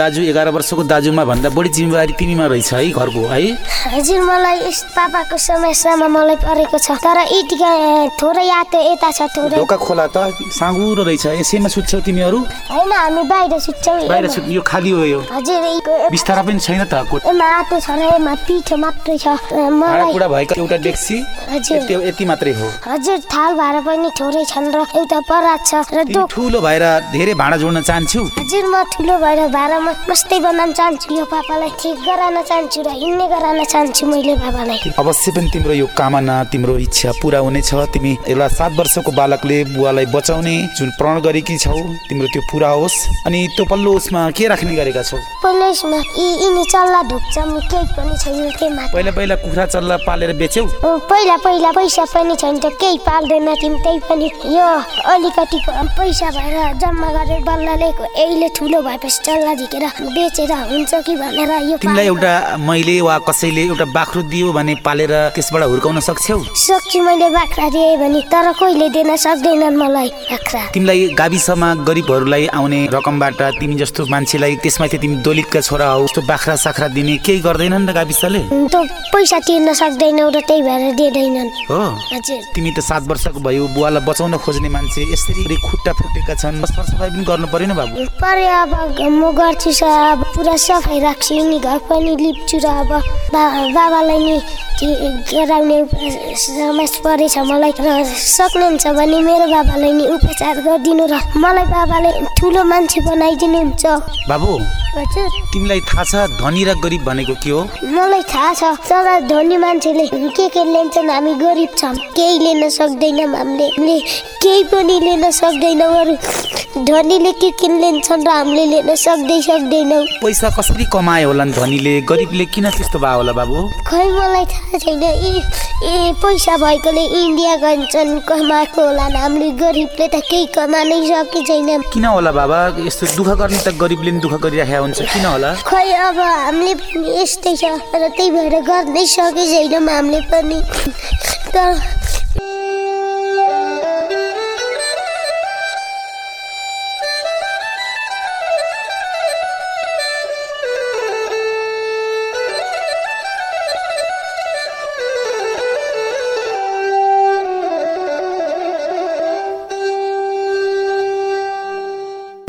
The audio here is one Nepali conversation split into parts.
दाजु एघार वर्षको दाजुमा भन्दा बढी जिम्मेवारी तिमीमा रहेछ है घरको है? हजुर मलाई यस पापाको समस्यामा मलाई परेको छ। तर यतिका थोरै याद यता छ थोरै। ढोका खोला त? साँगुरो रहेछ यसैमा सुत्छौ तिमीहरू? होइन हामी बाहिर सुत्छौँ बाहिर सुत् यो खाली हो यो। हजुर यी- बिस्तारा पनि छैन त एमा आटो छ र एमा पिठो मात्रै छ। मलाई भाँडाकुँडा भएको एउटा डेक्सी हजुर। यति यति मात्रै हो। हजुर थाल भाँडा पनि थोरै छन् र एउटा परात छ र ठुलो भएर धेरै भाँडा जोड्न चाहन्छौ? हजुर म ठुलो भएर भाँडामा मस्तै बनाउन चाहन्छु। यो पापालाई ठिक गराउन चाहन्छु र हिँड्ने गराउन चाहन्छु मैले बाबालाई अवश्य पनि तिम्रो यो कामना तिम्रो इच्छा पुरा हुनेछ। तिमी एउटा सात वर्षको बालकले बुवालाई बचाउने जुन प्रण गरेकी छौ तिम्रो त्यो पुरा होस्। अनि त्यो पल्लो उसमा के राख्ने गरेका छौ? पहिला यसमा यी यिनी चल्ला ढुक्छ म केही पनि छैन त्यही पहिला पहिला कुखुरा चल्ला पालेर बेच्यौ? पहिला पहिला पैसा पनि छैन त केही पाल्दैन तिमी त्यही पनि। यो अलिकति पैसा भएर जम्मा गरेर बल्ल ल्याएको अहिले ठुलो भएपछि चल्ला झिकेर बेचेर हुन्छ कि भनेर यो तिमीलाई एउटा मैले वा कसैले एउटा बाख्रो दियो भने पालेर त्यसबाट हुर्काउन सक्छौ? सक्छु मैले बाख्रा दिएँ भने तर कोहीले दिन सक्दैनन् मलाई बाख्रा। तिमीलाई गाविसमा गरिबहरूलाई आउने रकमबाट तिमी जस्तो मान्छेलाई त्यसमाथि तिमी दलितका छोरा हौ जस्तो बाख्रा साख्रा दिने केही गर्दैनन् र गाविसले? त पैसा तिर्न सक्दैनौ र त्यही भएर दिँदैनन्। हो। हजुर। तिमी त सात वर्षको भयो बुवालाई बचाउन खोज्ने मान्छे यसरी खुट्टा फुटेका छन्। सरसफाइ पनि गर्नु परेन बाबु। परे अब म गर्छु स अब पुरा सफाइ राख्छु नि घर पनि लिप्छु र अब बा बाबालाई नि गराउने समस्या परेछ मलाई र सक्नुहुन्छ भने मेरो बाबालाई नि उपचार गरिदिनु र मलाई बाबाले ठुलो मान्छे बनाइदिनुहुन्छ। बाबु हजुर। तिमीलाई थाहा छ धनी र गरिब भनेको के हो? मलाई थाहा छ तर धनी मान्छेले के के लिन्छन् हामी गरिब छौँ। केही लिन सक्दैनौँ हामीले केही पनि लिन सक्दैनौँ अरू। धनीले के के लिन्छन् र हामीले लिन सक्दै सक्दैनौँ। पैसा कसरी कमाए होलान् धनीले? गरिबले किन त्यस्तो भयो होला बाबु? खै मलाई थाहा छैन ए पैसा भएकोले इन्डिया गन्छन् कमाएको होला हामीले। गरिबले त केही कमानै सके छैन। किन होला बाबा? यस्तो दुःख गर्ने त गरिबले नि दुःख गरिराखेका हुन्छ किन होला? खै अब हामीले पनि यस्तै छ र त्यही भएर गर्नै सके छैनौँ हामीले पनि। तर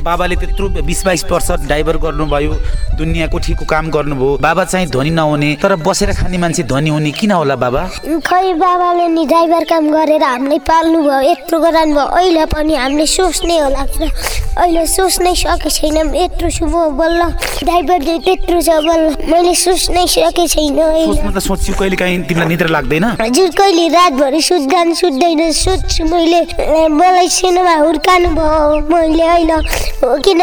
बाबाले त्यत्रो बिस बाइस वर्ष ड्राइभर गर्नुभयो दुनियाँ कोठीको काम गर्नुभयो। बाबा चाहिँ धनी नहुने तर बसेर खाने मान्छे धनी हुने किन होला बाबा? खै बाबाले नि ड्राइभर काम गरेर हामीले पाल्नु भयो यत्रो गराउनु भयो अहिले पनि हामीले सोच्ने होला। अहिले सोच्नै सके छैनौँ यत्रो शुभ बल्ल। ड्राइभर त्यत्रो छ बल्ल। मैले सोच्नै सके छैन अहिले सोच्न त सोच्छु कहिले काहीँ तिमीलाई निद्रा लाग्दैन हजुर कहिले रातभरि सुत्दा नि सुत्दैन सोध्छु मैले मलाई सिनेमा हुर्कानु भयो मैले होइन किन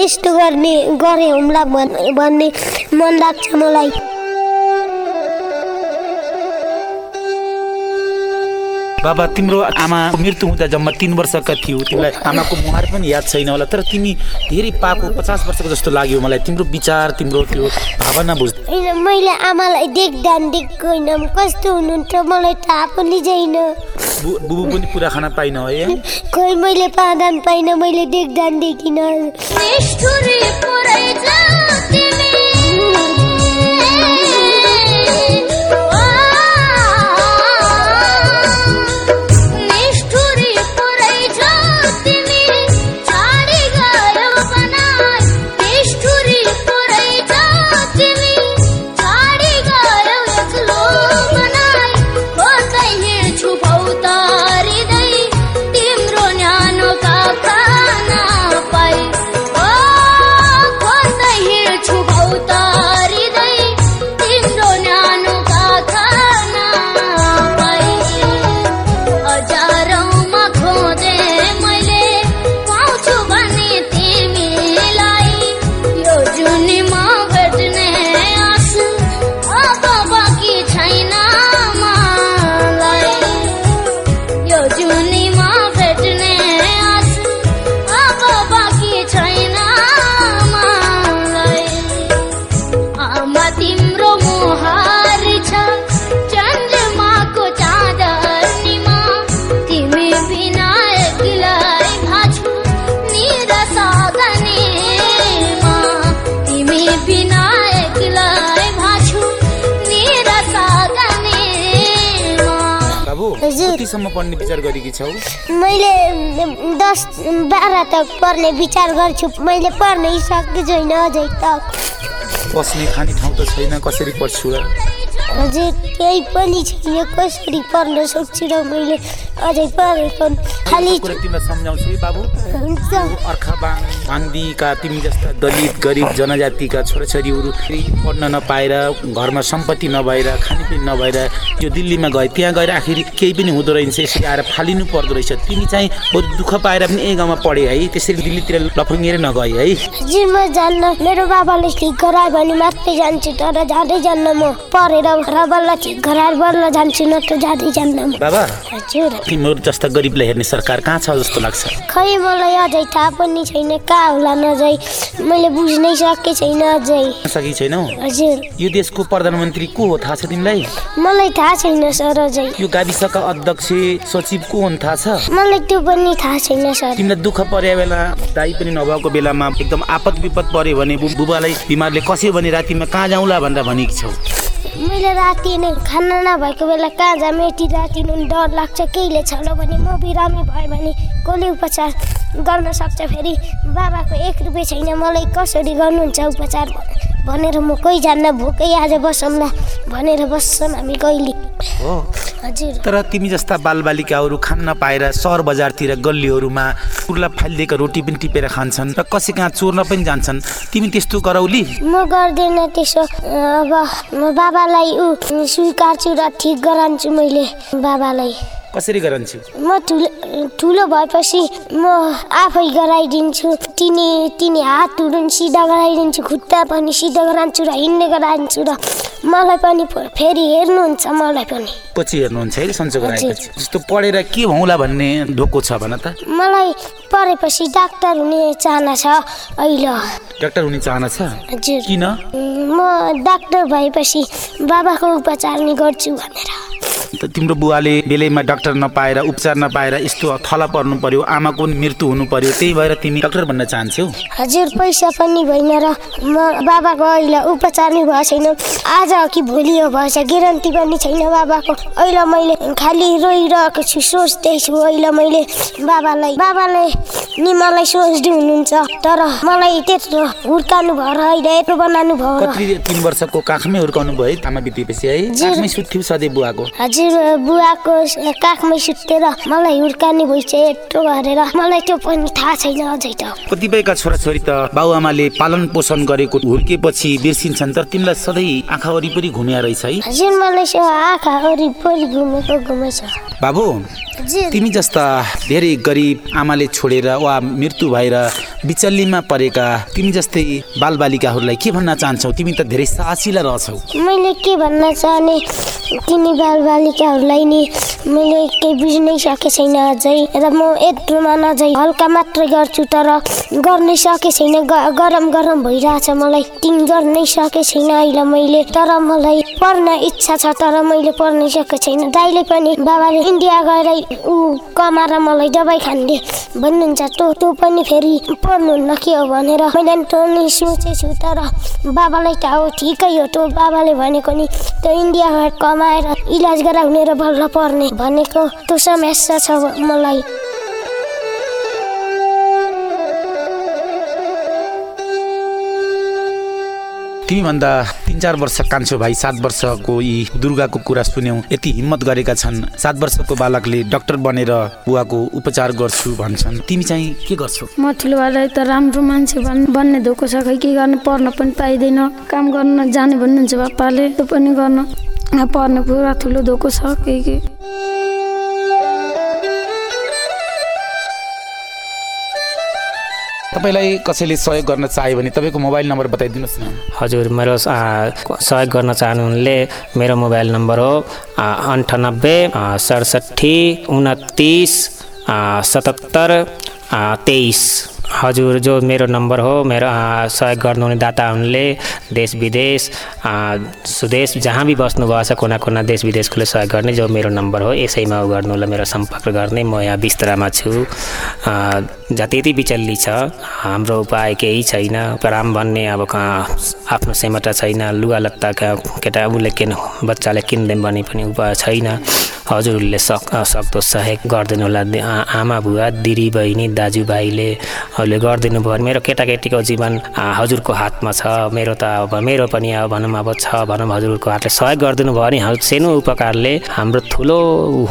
यस्तो गर्ने गरे हुम्ला भन् भन्ने मन लाग्छ मलाई बाबा तिम्रो आमा मृत्यु हुँदा जम्मा तिन वर्षका थियो। तिमीलाई आमाको मुहार पनि याद छैन होला तर तिमी धेरै पाएको पचास वर्षको जस्तो लाग्यो मलाई। तिम्रो विचार तिम्रो त्यो भावना बुझ। मैले आमालाई देख्दा नि देखेको होइन कस्तो हुनुहुन्छ मलाई थाहा पनि छैन। बुबु पनि पुरा खाना पाइन है खोइ मैले पाँदा पाइनँ मैले देख्दा नि देखिनँ कतिसम्म पढ्ने विचार गरेकी छौ? मैले दस बाह्र तक पढ्ने विचार गर्छु। मैले पढ्नै सकेको छैन अझै तक बस्ने खाने ठाउँ त छैन कसरी पढ्छु र? हजुर केही पनि छैन कसरी पढ्न सक्छु र मैले अझै पढेको खालि तिमीलाई सम्झाउँछु बाबु अर्खा तिमी जस्ता दलित गरिब जनजातिका छोराछोरीहरू पढ्न नपाएर घरमा सम्पत्ति नभएर खानेपिन नभएर यो दिल्लीमा गए त्यहाँ गएर आखिर केही पनि हुँदो रहेछ यसरी आएर फालिनु पर्दो रहेछ तिमी चाहिँ बरु दुःख पाएर पनि ए गाउँमा पढे है त्यसरी दिल्लीतिर लफङ्गेर नगए है हजुर म जान्न मेरो बाबाले ठिक गरायो भने मात्रै जान्छु तर जाँदै जान्न म पढेर र बल्ल ठिक गराएर बल्ल जान्छु नत्र जाँदै जान्न म बाबा हजुर तिमीहरू जस्ता गरिबलाई हेर्ने सरकार कहाँ छ जस्तो लाग्छ खै मलाई अझै थाहा पनि छैन कहाँ होला नजै मैले बुझ्नै सकेको छैन अझै सकी छैनौ हजुर यो देशको प्रधानमन्त्री को हो थाहा छ तिमीलाई मलाई थाहा छैन सर अझै यो गाविसका अध्यक्ष सचिव को हुन् थाहा छ मलाई त्यो पनि थाहा छैन सर. तिमीलाई दुःख परे बेला दाई पनि नभएको बेलामा एकदम आपत विपद पर्यो भने बुबालाई बिमारले कस्यो भने रातिमा कहाँ जाउँला भनेर भनेकी छौ? मैले राति नै खाना नभएको बेला कहाँ जाम यति राति नै डर लाग्छ। केहीले छलो भने म बिरामी भयो भने कसले उपचार गर्न सक्छ फेरि? बाबाको एक रुपियाँ छैन मलाई कसरी गर्नुहुन्छ उपचार? भनेर म कोही जान्न भोकै आज बसौँला भनेर बस्छौँ हामी कहिले। हो। हजुर। तर तिमी जस्ता बालबालिकाहरू खान नपाएर सहर बजारतिर गल्लीहरूमा उर्ला फालिदिएका रोटी पनि टिपेर खान्छन् र कसै कहाँ चोर्न पनि जान्छन् तिमी त्यस्तो गरौली? म गर्दैन त्यसो अब म बाबालाई ऊ स्वीकार्छु र ठिक गरान्छु मैले बाबालाई। कसरी गराउँछु म ठुलो ठुलो भएपछि म आफै गराइदिन्छु। तिनी तिनी हातहरू पनि सिधा गराइदिन्छु खुट्टा पनि सिधा गरान्छु र हिँड्ने गराइदिन्छु र मलाई पनि फेरि हेर्नुहुन्छ मलाई पनि। पछि हेर्नुहुन्छ है? सन्चो। गराएपछि। जस्तो पढेर के भौँला भन्ने धोको छ भन त। मलाई पढेपछि डाक्टर हुने चाहना छ अहिले। डाक्टर हुने चाहना छ? हजुर। किन? म डाक्टर भएपछि बाबाको उपचार नै गर्छु भनेर। तिम्रो बुवाले बेलैमा डाक्टर नपाएर उपचार नपाएर यस्तो थला पर्नु पर्यो आमाको मृत्यु हुनु पर्यो त्यही भएर तिमी डाक्टर बन्न चाहन्छौ? हजुर पैसा पनि भएन र म बाबाको अहिले उपचार नै भएको छैन। आज कि भोलि हो भएछ ग्यारेन्टी पनि छैन बाबाको। अहिले मैले खालि रोइरहेको छु सोच्दैछु अहिले मैले बाबालाई। बाबाले नि मलाई सोच्दै हुनुहुन्छ तर मलाई त्यत्रो हुर्काउनु भयो र अहिले यत्रो बनाउनु भयो तिन वर्षको काखमै हुर्काउनु भयो है आमा बितेपछि है। सुत्थ्यौ सधैँ बुवाको। हजुर। बुवाको काखमै सुतेर मलाई हुर्काउने भइछ यत्रो गरेर मलाई त्यो पनि थाहा छैन अझै त कतिपयका छोराछोरी त बाबुआमाले पालन पोषण गरेको हुर्केपछि बिर्सिन्छन् तर तिमीलाई सधैँ आँखा वरिपरि घुमिया रहेछ है हजुर मलाई सो आँखा वरिपरि घुमेको घुमेछ बाबु तिमी जस्ता धेरै गरिब आमाले छोडेर वा मृत्यु भएर बिचल्लीमा परेका तिमी जस्तै बालबालिकाहरूलाई के भन्न चाहन्छौ? तिमी त धेरै साहसिला रहछौ। मैले के भन्न चाहने? तिनी बालबालिकाहरूलाई नि मैले केही बुझ्नै सकेको छैन अझै र म यत्रोमा नझै हल्का मात्रै गर्छु तर गर्नै सकेको छैन। गरम गरम भइरहेछ मलाई। तिन गर्नै सकेको छैन अहिले मैले। तर मलाई पढ्न इच्छा छ तर मैले पढ्नै सकेको छैन। दाइले पनि बाबाले इन्डिया गएर ऊ कमाएर मलाई दबाई खान्ने भन्नुहुन्छ तँ तँ पनि फेरि पढ्नुहुन्न के हो भनेर मैले त नि सोचेछु तर बाबालाई त अब ठिकै हो तँ बाबाले भनेको नि त इन्डिया गएर कमाएर इलाज गराउने र बल्ल पर्ने भनेको त्यो समस्या छ मलाई। तिमीभन्दा तिन चार वर्ष कान्छो भाइ सात वर्षको यी दुर्गाको कुरा सुन्यौ यति हिम्मत गरेका छन्। सात वर्षको बालकले डाक्टर बनेर बुवाको उपचार गर्छु भन्छन्। तिमी चाहिँ के गर्छौ? म ठुलो भएर त राम्रो मान्छे बन् बन्ने धोको छ खै के गर्ने? पढ्न पनि पाइँदैन। काम गर्न जाने भन्नुहुन्छ बापाले त्यो पनि गर्न। पढ्ने पुरा ठुलो धोको छ के के? तपाईँलाई कसैले सहयोग गर्न चाह्यो भने तपाईँको मोबाइल नम्बर बताइदिनुहोस् न। हजुर मेरो सहयोग गर्न चाहनुहुनेले मेरो मोबाइल नम्बर हो अन्ठानब्बे आ, सडसट्ठी उनतिस सतहत्तर तेइस। हजुर जो मेरो नम्बर हो मेरो सहयोग गर्नुहुने दाता हुनुले देश विदेश सुदेश जहाँ भी बस्नुभएको छ कुना कुना देश विदेशकोले सहयोग गर्ने जो मेरो नम्बर हो यसैमा उ गर्नु होला मेरो सम्पर्क गर्ने म यहाँ बिस्तरामा छु। जति बिचल्ली छ हाम्रो उपाय केही छैन राम भन्ने अब आफ्नो सेमटा छैन लुगा लत्ता केटा उसले किन बच्चाले किनिदिउँ भने पनि उपाय छैन। हजुरहरूले सक सक्दो सहयोग गरिदिनु होला। आमा बुवा दिदी बहिनी दाजुभाइले हरूले गरिदिनु भयो मेरो केटाकेटीको जीवन हजुरको हातमा छ मेरो त अब मेरो पनि अब भनौँ अब छ भनौँ हजुरको हातले सहयोग गरिदिनु भयो भने सानो उपकारले हाम्रो ठुलो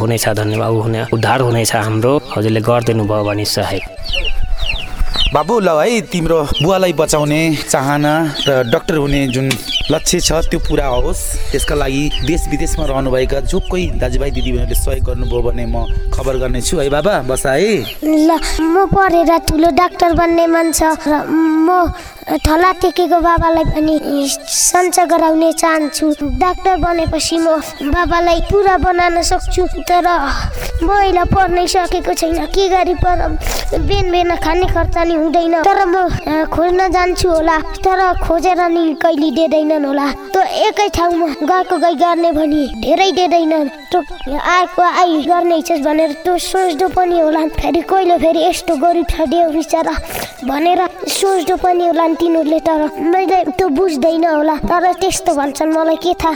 हुनेछ धन्यवाद हुने उद्धार हुनेछ हाम्रो हजुरले गरिदिनु भयो भने सहयोग। बाबु ल है तिम्रो बुवालाई बचाउने चाहना र डाक्टर हुने जुन लक्ष्य छ त्यो पुरा होस्। त्यसका लागि देश विदेशमा रहनुभएका जो कोही दाजुभाइ दिदीबहिनीहरूले सहयोग गर्नुभयो भने म खबर गर्नेछु। है बाबा बस है ल म पढेर ठुलो डाक्टर बन्ने मन छ म थला टेकेको बाबालाई पनि सञ्च गराउने चाहन्छु। डाक्टर बनेपछि म बाबालाई पुरा बनाउन सक्छु तर म अहिले पढ्नै सकेको छैन। के गरी पढ बिहान बिहान खाने खर्च नि हुँदैन। तर म खोज्न जान्छु होला तर खोजेर नि कहिले दिँदैनन् होला। त्यो एकै ठाउँमा गएको गई गर्ने भने धेरै दिँदैनन्। त्यो आएको गर्ने इच्छा भनेर त्यो सोच्दो पनि होला। फेरि कहिले फेरि यस्तो गरिब छ बिचरा भनेर सोच्दो पनि होला। तिनीहरूले तर मैले त्यो बुझ्दैन होला। तर त्यस्तो भन्छन् मलाई के थाहा?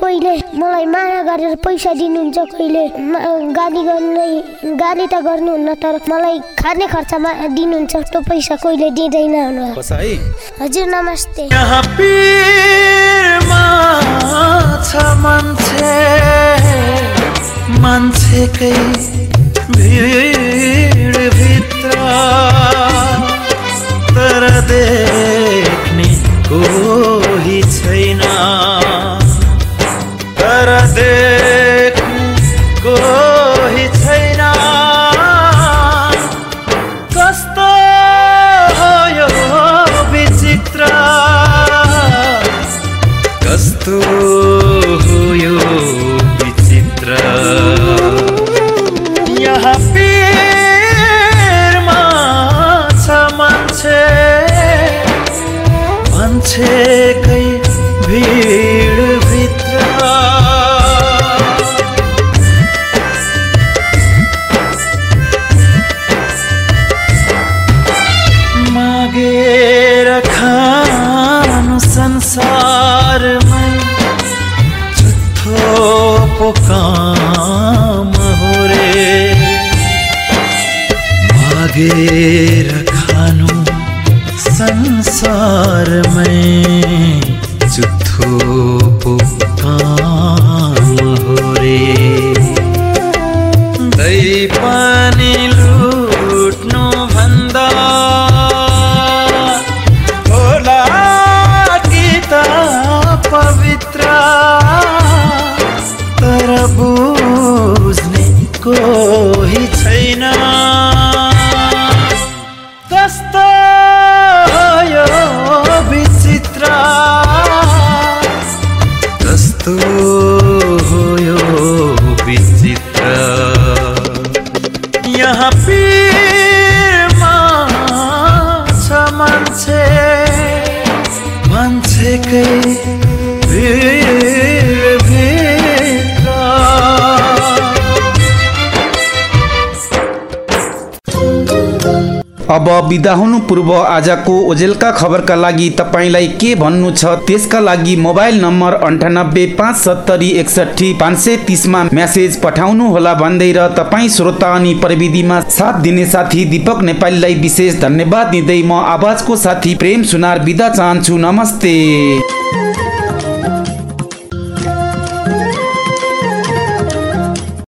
कहिले मलाई माया गरेर पैसा दिनुहुन्छ कहिले। मा- गाली गर्ने गाली त गर्नुहुन्न तर मलाई खाने खर्चमा दिनुहुन्छ। त्यो पैसा कहिले दिँदैन होला। हजुर नमस्ते। मान्छेकै अब बिदा हुनु पूर्व आजको ओजेलका खबरका लागि तपाईँलाई के भन्नु छ? त्यसका लागि मोबाइल नम्बर अन्ठानब्बे पाँच सत्तरी एकसठी पाँच सय तिसमा म्यासेज पठाउनु होला भन्दै र तपाईँ श्रोता अनि प्रविधिमा साथ दिने साथी दीपक नेपालीलाई विशेष धन्यवाद दिँदै म आवाजको साथी प्रेम सुनार बिदा चाहन्छु। नमस्ते।